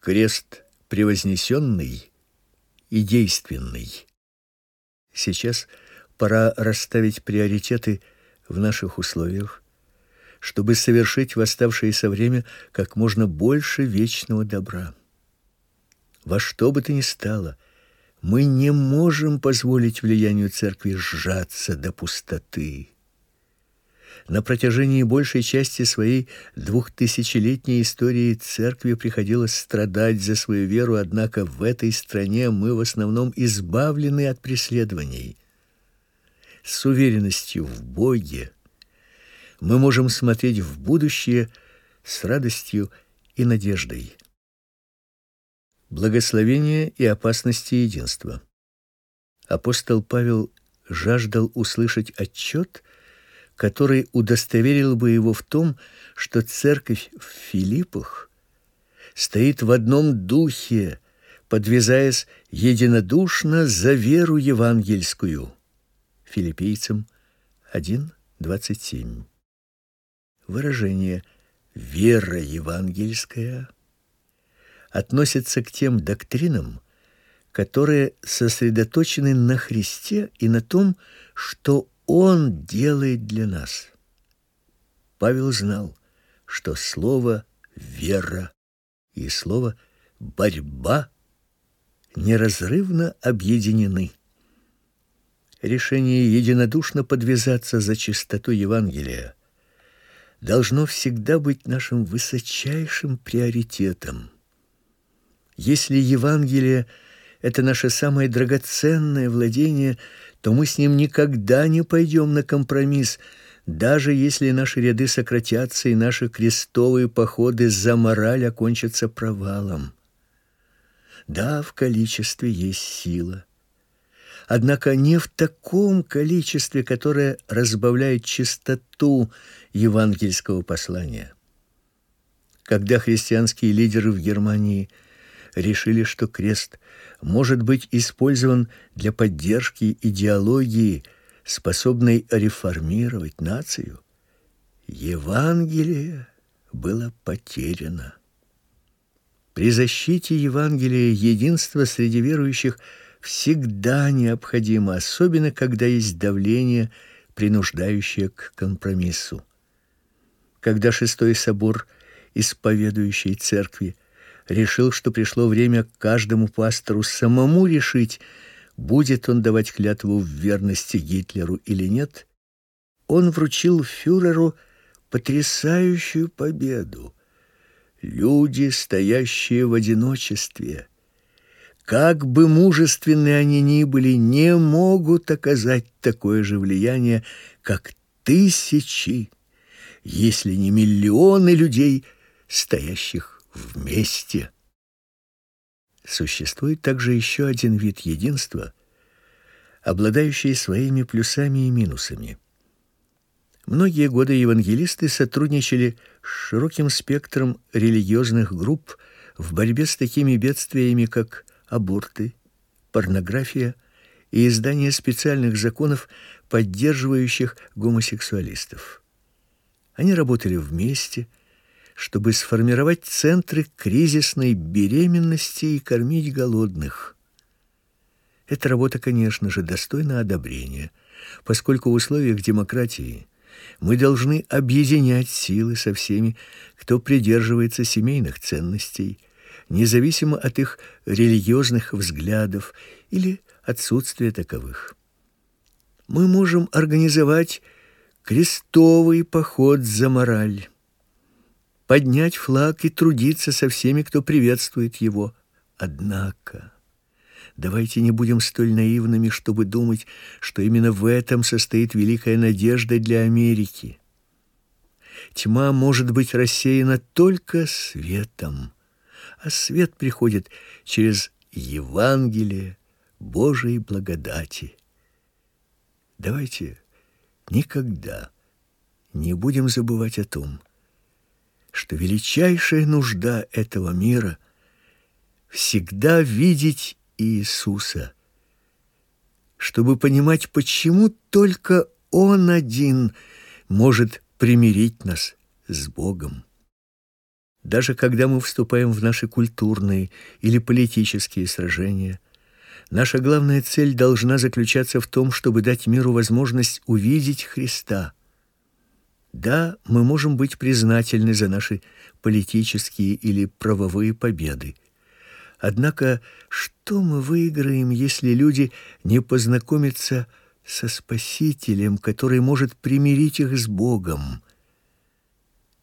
Крест превознесенный и действенный. Сейчас пора расставить приоритеты в наших условиях, чтобы совершить в оставшееся время как можно больше вечного добра. Во что бы то ни стало, мы не можем позволить влиянию церкви сжаться до пустоты. На протяжении большей части своей двухтысячелетней истории церкви приходилось страдать за свою веру, однако в этой стране мы в основном избавлены от преследований. С уверенностью в Боге мы можем смотреть в будущее с радостью и надеждой. Благословение и опасности единства. Апостол Павел жаждал услышать отчет который удостоверил бы его в том, что церковь в Филиппах стоит в одном духе, подвязаясь единодушно за веру евангельскую. Филиппийцам 1:27. Выражение вера евангельская относится к тем доктринам, которые сосредоточены на Христе и на том, что он делает для нас. Павел знал, что слово вера и слово борьба неразрывно объединены. Решение единодушно подвязаться за чистоту Евангелия должно всегда быть нашим высочайшим приоритетом. Если Евангелие это наше самое драгоценное владение, то мы с ним никогда не пойдем на компромисс, даже если наши ряды сократятся и наши крестовые походы за мораль окончатся провалом. Да, в количестве есть сила, однако не в таком количестве, которое разбавляет чистоту евангельского послания. Когда христианские лидеры в Германии решили, что крест может быть использован для поддержки идеологии, способной реформировать нацию, Евангелие было потеряно. При защите Евангелия единство среди верующих всегда необходимо, особенно когда есть давление, принуждающее к компромиссу. Когда шестой собор исповедующей церкви решил, что пришло время каждому пастору самому решить, будет он давать клятву в верности Гитлеру или нет, он вручил фюреру потрясающую победу. Люди, стоящие в одиночестве, как бы мужественны они ни были, не могут оказать такое же влияние, как тысячи, если не миллионы людей, стоящих вместе. Существует также еще один вид единства, обладающий своими плюсами и минусами. Многие годы евангелисты сотрудничали с широким спектром религиозных групп в борьбе с такими бедствиями, как аборты, порнография и издание специальных законов, поддерживающих гомосексуалистов. Они работали вместе, чтобы сформировать центры кризисной беременности и кормить голодных. Эта работа, конечно же, достойна одобрения, поскольку в условиях демократии мы должны объединять силы со всеми, кто придерживается семейных ценностей, независимо от их религиозных взглядов или отсутствия таковых. Мы можем организовать крестовый поход за мораль поднять флаг и трудиться со всеми, кто приветствует его. Однако давайте не будем столь наивными, чтобы думать, что именно в этом состоит великая надежда для Америки. Тьма может быть рассеяна только светом, а свет приходит через Евангелие Божией благодати. Давайте никогда не будем забывать о том, что величайшая нужда этого мира всегда видеть Иисуса, чтобы понимать, почему только Он один может примирить нас с Богом. Даже когда мы вступаем в наши культурные или политические сражения, наша главная цель должна заключаться в том, чтобы дать миру возможность увидеть Христа. Да, мы можем быть признательны за наши политические или правовые победы. Однако, что мы выиграем, если люди не познакомятся со Спасителем, который может примирить их с Богом?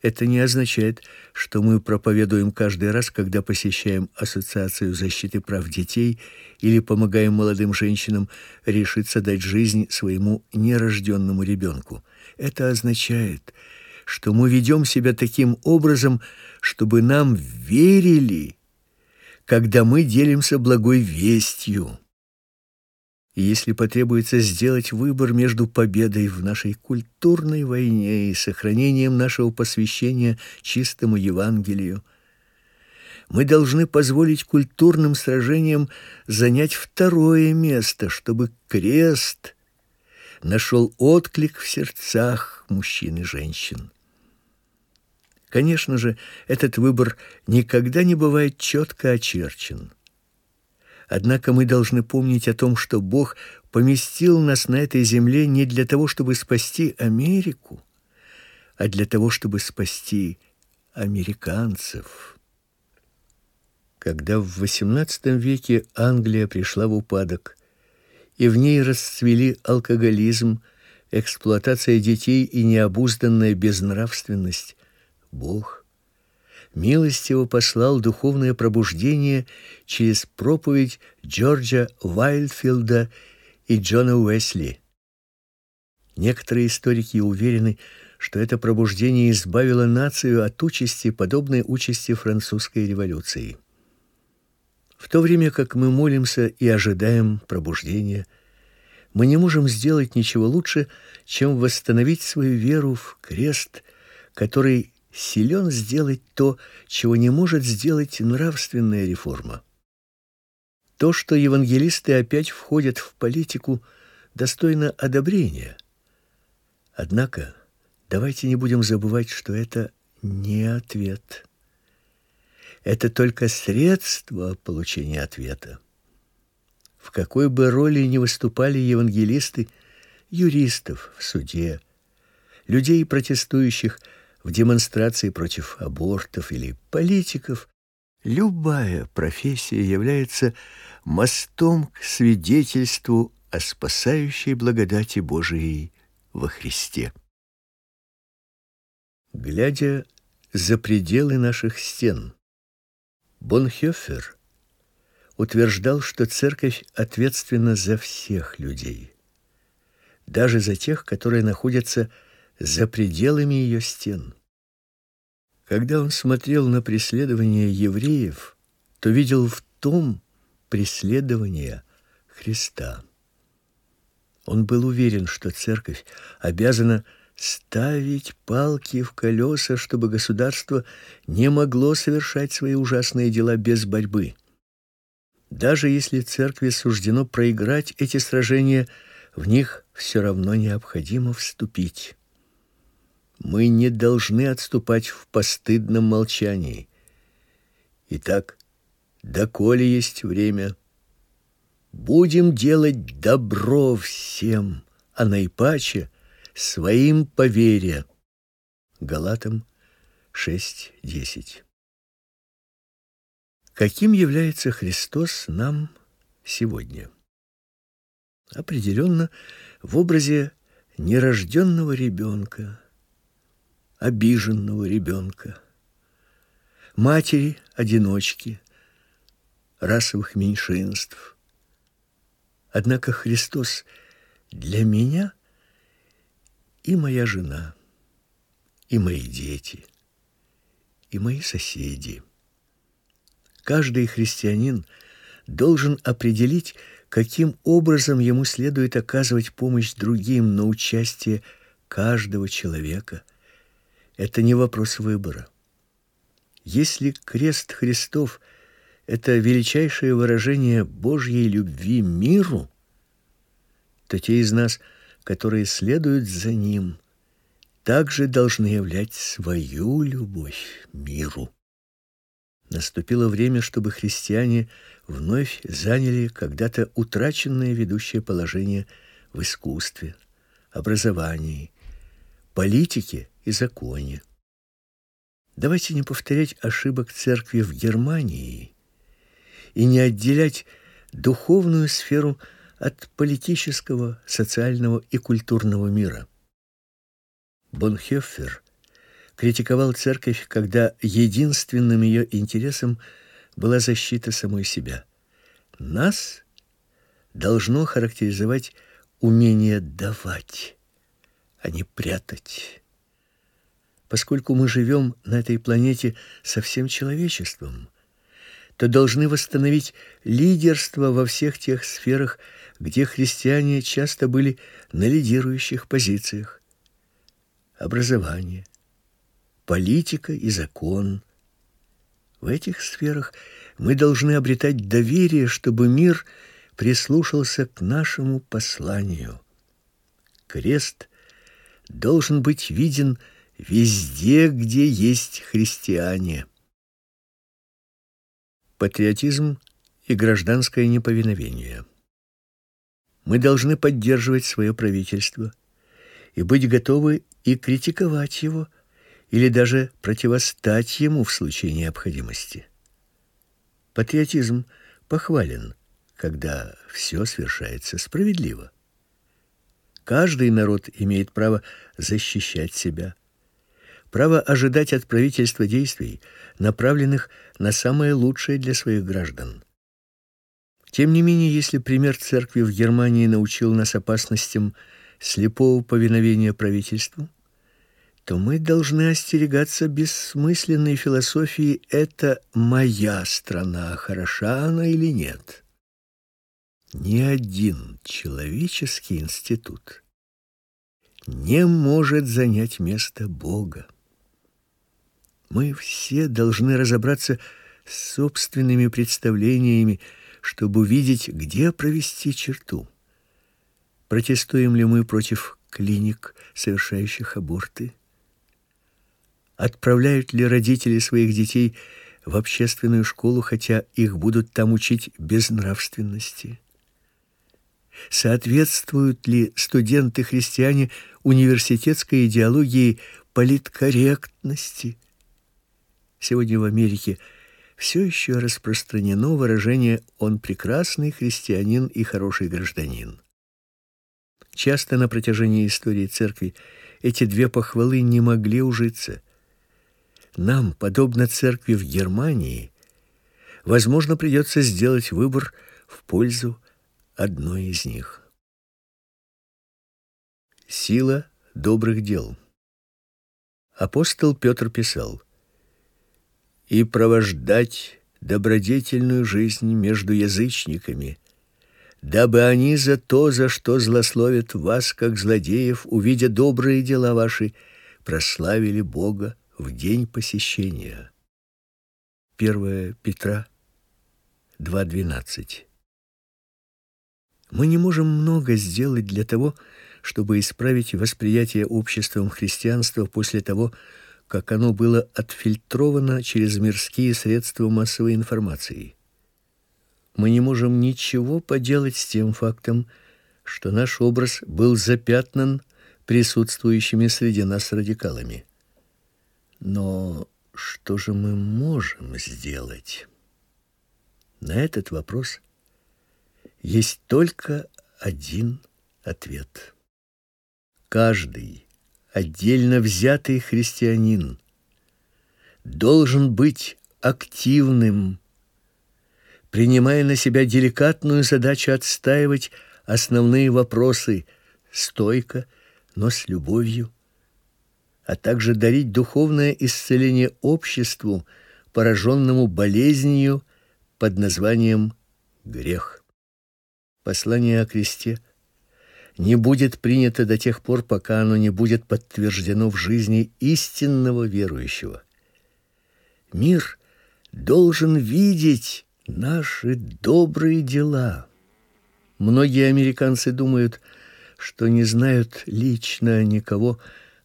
Это не означает, что мы проповедуем каждый раз, когда посещаем Ассоциацию защиты прав детей или помогаем молодым женщинам решиться дать жизнь своему нерожденному ребенку. Это означает, что мы ведем себя таким образом, чтобы нам верили, когда мы делимся благой вестью. И если потребуется сделать выбор между победой в нашей культурной войне и сохранением нашего посвящения чистому Евангелию, мы должны позволить культурным сражениям занять второе место, чтобы крест нашел отклик в сердцах мужчин и женщин. Конечно же, этот выбор никогда не бывает четко очерчен. Однако мы должны помнить о том, что Бог поместил нас на этой земле не для того, чтобы спасти Америку, а для того, чтобы спасти американцев. Когда в XVIII веке Англия пришла в упадок, и в ней расцвели алкоголизм, эксплуатация детей и необузданная безнравственность, Бог милостиво послал духовное пробуждение через проповедь Джорджа Вайлдфилда и Джона Уэсли. Некоторые историки уверены, что это пробуждение избавило нацию от участи, подобной участи французской революции. В то время как мы молимся и ожидаем пробуждения, мы не можем сделать ничего лучше, чем восстановить свою веру в крест, который силен сделать то, чего не может сделать нравственная реформа. То, что евангелисты опять входят в политику, достойно одобрения. Однако, давайте не будем забывать, что это не ответ. Это только средство получения ответа. В какой бы роли ни выступали евангелисты, юристов в суде, людей протестующих – в демонстрации против абортов или политиков, любая профессия является мостом к свидетельству о спасающей благодати Божией во Христе. Глядя за пределы наших стен, Бонхёфер утверждал, что церковь ответственна за всех людей, даже за тех, которые находятся за пределами ее стен. Когда он смотрел на преследование евреев, то видел в том преследование Христа. Он был уверен, что церковь обязана ставить палки в колеса, чтобы государство не могло совершать свои ужасные дела без борьбы. Даже если церкви суждено проиграть эти сражения, в них все равно необходимо вступить. Мы не должны отступать в постыдном молчании. Итак, доколе есть время, будем делать добро всем, а наипаче своим по вере. Галатам 6:10. Каким является Христос нам сегодня? Определенно в образе нерожденного ребенка, обиженного ребенка, матери-одиночки, расовых меньшинств. Однако Христос для меня и моя жена, и мои дети, и мои соседи. Каждый христианин должен определить, каким образом ему следует оказывать помощь другим на участие каждого человека – это не вопрос выбора. Если крест Христов это величайшее выражение Божьей любви миру, то те из нас, следуют за ним, также должны являть свою любовь миру. Наступило время, чтобы христиане вновь заняли когда-то утраченное ведущее положение в искусстве, образовании, политике и законе. Давайте не повторять ошибок церкви в Германии и не отделять духовную сферу от политического, социального и культурного мира. Бонхёффер критиковал церковь, когда единственным ее интересом была защита самой себя. Нас должно характеризовать умение давать, а не прятать. Поскольку мы живем на этой планете со всем человечеством, то должны восстановить лидерство во всех тех сферах, где христиане часто были на лидирующих позициях. Образование, политика и закон. В этих сферах мы должны обретать доверие, чтобы мир прислушался к нашему посланию. Крест должен быть виден везде, где есть христиане. Патриотизм и гражданское неповиновение. Мы должны поддерживать свое правительство и быть готовы и критиковать его, или даже противостать ему в случае необходимости. Патриотизм похвален, когда все совершается справедливо. Каждый народ имеет право защищать себя, право ожидать от правительства действий, направленных на самое лучшее для своих граждан. Тем не менее, если пример церкви в Германии научил нас опасностям слепого повиновения правительству, то мы должны остерегаться бессмысленной философии «это моя страна, хороша она или нет». Ни один человеческий институт не может занять место Бога. Мы все должны разобраться с собственными представлениями, чтобы увидеть, где провести черту. Протестуем ли мы против клиник, совершающих аборты? Отправляют ли родители своих детей в общественную школу, хотя их будут там учить безнравственности? Соответствуют ли студенты-христиане университетской идеологии политкорректности? Сегодня в Америке все еще распространено выражение «он прекрасный христианин и хороший гражданин». Часто на протяжении истории церкви эти две похвалы не могли ужиться – нам, подобно церкви в Германии, возможно, придется сделать выбор в пользу одной из них. Сила добрых дел. Апостол Петр писал: "И провождать добродетельную жизнь между язычниками, дабы они за то, за что злословят вас, как злодеев, увидя добрые дела ваши, прославили Бога в день посещения. 1 Петра 2:12. Мы не можем много сделать для того, чтобы исправить восприятие обществом христианства после того, как оно было отфильтровано через мирские средства массовой информации. Мы не можем ничего поделать с тем фактом, что наш образ был запятнан присутствующими среди нас радикалами. Но что же мы можем сделать? На этот вопрос есть только один ответ. Каждый отдельно взятый христианин должен быть активным, принимая на себя деликатную задачу отстаивать основные вопросы стойко, но с любовью а также дарить духовное исцеление обществу, пораженному болезнью под названием грех. Послание о кресте не будет принято до тех пор, пока оно не будет подтверждено в жизни истинного верующего. Мир должен видеть наши добрые дела. Многие американцы думают, что не знают лично никого,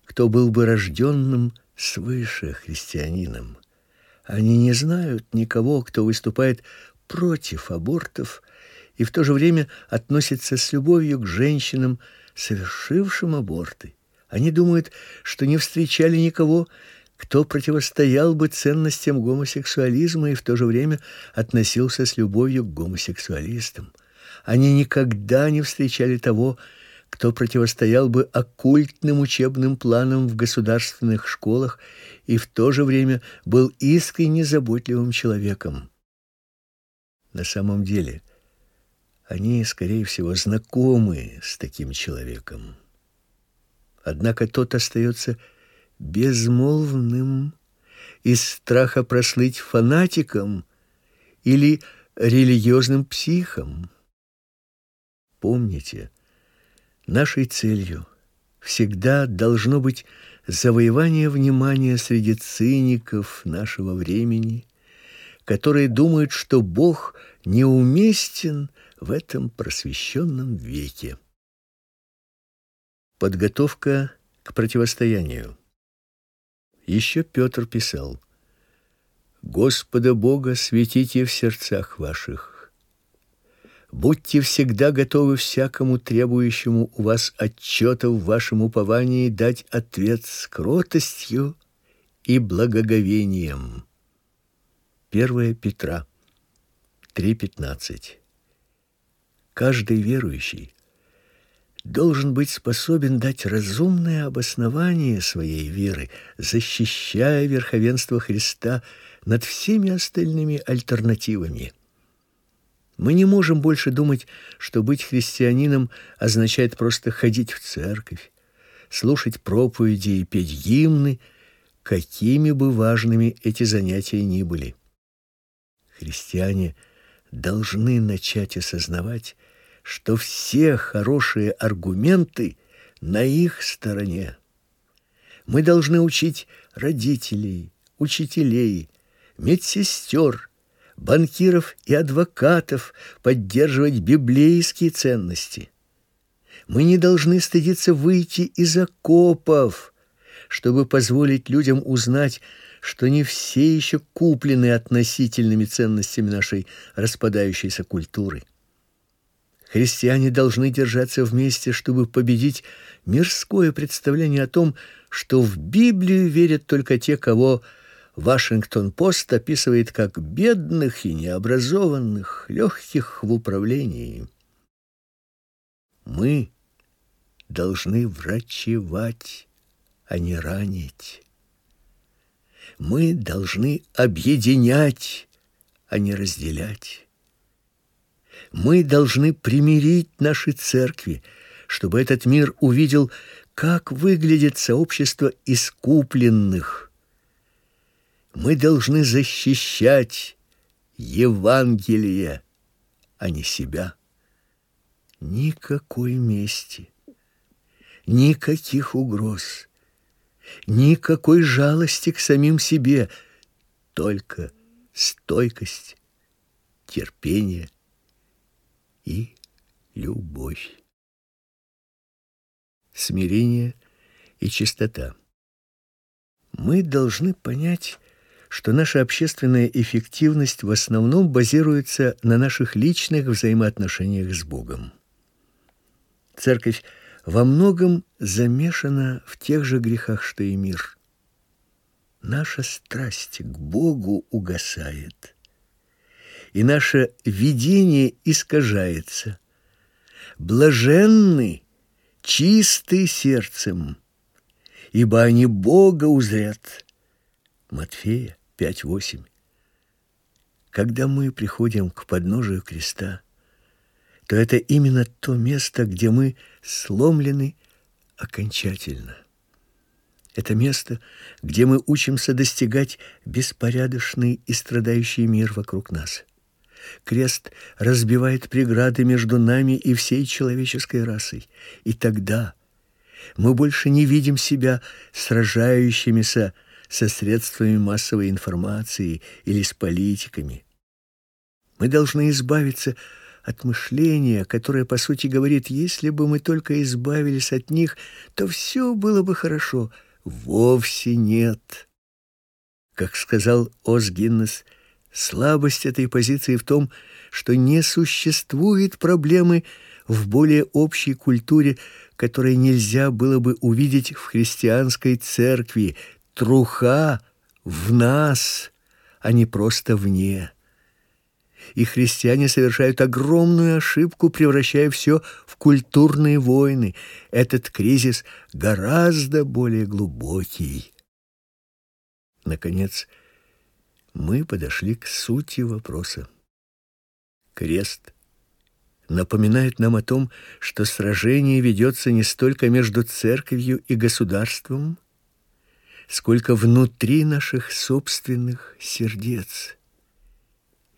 кто был бы рожденным свыше христианином. Они не знают никого, кто выступает против абортов и в то же время относится с любовью к женщинам, совершившим аборты. Они думают, что не встречали никого, кто противостоял бы ценностям гомосексуализма и в то же время относился с любовью к гомосексуалистам. Они никогда не встречали того, кто противостоял бы оккультным учебным планам в государственных школах и в то же время был искренне заботливым человеком. На самом деле, они, скорее всего, знакомы с таким человеком. Однако тот остается безмолвным из страха прослыть фанатиком или религиозным психом. Помните, нашей целью всегда должно быть завоевание внимания среди циников нашего времени, которые думают, что Бог неуместен в этом просвещенном веке. Подготовка к противостоянию. Еще Петр писал: Господа Бога светите в сердцах ваших. Будьте всегда готовы всякому требующему у вас отчета в вашем уповании дать ответ с кротостью и благоговением. 1 Петра 3:15. Каждый верующий должен быть способен дать разумное обоснование своей веры, защищая верховенство Христа над всеми остальными альтернативами. Мы не можем больше думать, что быть христианином означает просто ходить в церковь, слушать проповеди и петь гимны, какими бы важными эти занятия ни были. Христиане должны начать осознавать, что все хорошие аргументы на их стороне. Мы должны учить родителей, учителей, медсестер, банкиров и адвокатов поддерживать библейские ценности. Мы не должны стыдиться выйти из окопов, чтобы позволить людям узнать, что не все еще куплены относительными ценностями нашей распадающейся культуры. Христиане должны держаться вместе, чтобы победить мирское представление о том, что в Библию верят только те, кого Вашингтон-Пост описывает как бедных и необразованных, легких в управлении. Мы должны врачевать, а не ранить. Мы должны объединять, а не разделять. Мы должны примирить наши церкви, чтобы этот мир увидел, как выглядит сообщество искупленных. Мы должны защищать Евангелие, а не себя. Никакой мести, никаких угроз, никакой жалости к самим себе, только стойкость, терпение – и любовь. Смирение и чистота. Мы должны понять, что наша общественная эффективность в основном базируется на наших личных взаимоотношениях с Богом. Церковь во многом замешана в тех же грехах, что и мир. Наша страсть к Богу угасает и наше видение искажается. Блаженны чисты сердцем, ибо они Бога узрят. Матфея 5:8. Когда мы приходим к подножию креста, то это именно то место, где мы сломлены окончательно. Это место, где мы учимся достигать беспорядочный и страдающий мир вокруг нас. Крест разбивает преграды между нами и всей человеческой расой. И тогда мы больше не видим себя сражающимися со средствами массовой информации или с политиками. Мы должны избавиться от мышления, которое по сути говорит: если бы мы только избавились от них, то все было бы хорошо. Вовсе нет. Как сказал Оз Гиннес, слабость этой позиции в том, что не существует проблемы в более общей культуре, которой нельзя было бы увидеть в христианской церкви. Труха в нас, а не просто вне. И христиане совершают огромную ошибку, превращая все в культурные войны. Этот кризис гораздо более глубокий. Наконец, мы подошли к сути вопроса. Крест напоминает нам о том, что сражение ведется не столько между церковью и государством, сколько внутри наших собственных сердец.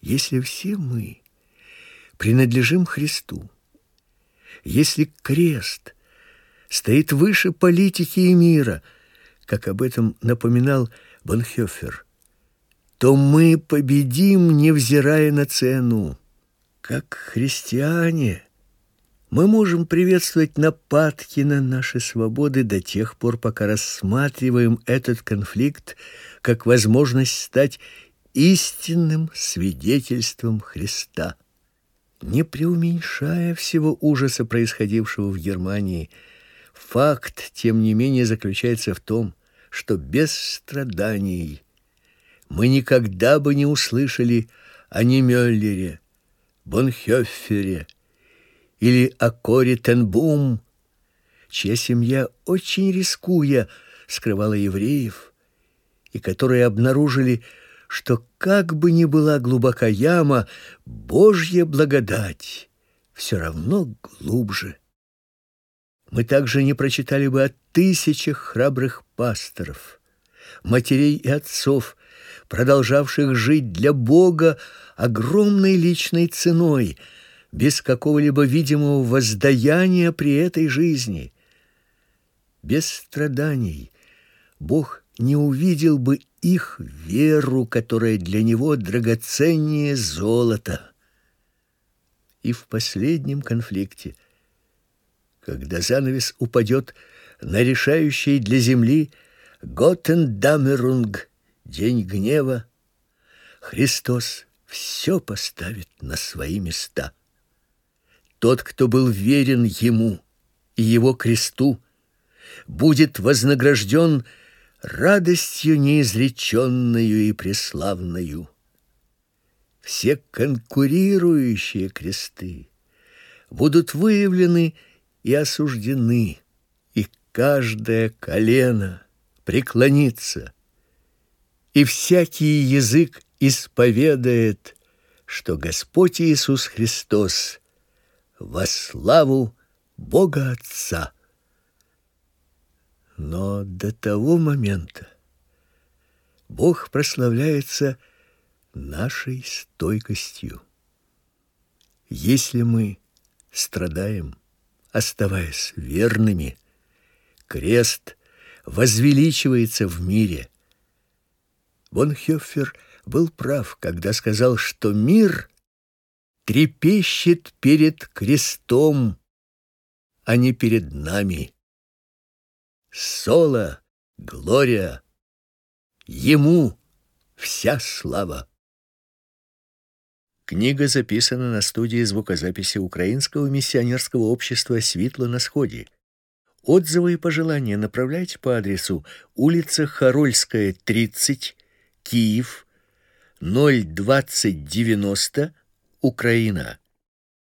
Если все мы принадлежим Христу, если крест стоит выше политики и мира, как об этом напоминал Бонхёфер, то мы победим, невзирая на цену. Как христиане, мы можем приветствовать нападки на наши свободы до тех пор, пока рассматриваем этот конфликт как возможность стать истинным свидетельством Христа. Не преуменьшая всего ужаса происходившего в Германии, факт, тем не менее, заключается в том, что без страданий мы никогда бы не услышали о Немёллере, Бонхёффере или о Коре Тенбум, чья семья, очень рискуя, скрывала евреев, и которые обнаружили, что как бы ни была глубока яма, Божья благодать все равно глубже. Мы также не прочитали бы о тысячах храбрых пасторов, матерей и отцов, продолжавших жить для Бога огромной личной ценой, без какого-либо видимого воздаяния при этой жизни. Без страданий Бог не увидел бы их веру, которая для него драгоценнее золота. И в последнем конфликте, когда занавес упадет на решающий для земли Готендамерунг, день гнева, Христос все поставит на свои места. Тот, кто был верен ему и его кресту, будет вознагражден радостью неизреченную и преславную. Все конкурирующие кресты будут выявлены и осуждены, и каждое колено преклонится, и всякий язык исповедает, что Господь Иисус Христос во славу Бога Отца. Но до того момента Бог прославляется нашей стойкостью. Если мы страдаем, оставаясь верными, крест возвеличивается в мире. Бонхёфер был прав, когда сказал, что мир трепещет перед крестом, а не перед нами. Соло, Глория, ему вся слава. Книга записана на студии звукозаписи Украинского миссионерского общества Светло на сходе. Отзывы и пожелания направляйте по адресу улица Харольская, 30, Киев 02090, Украина.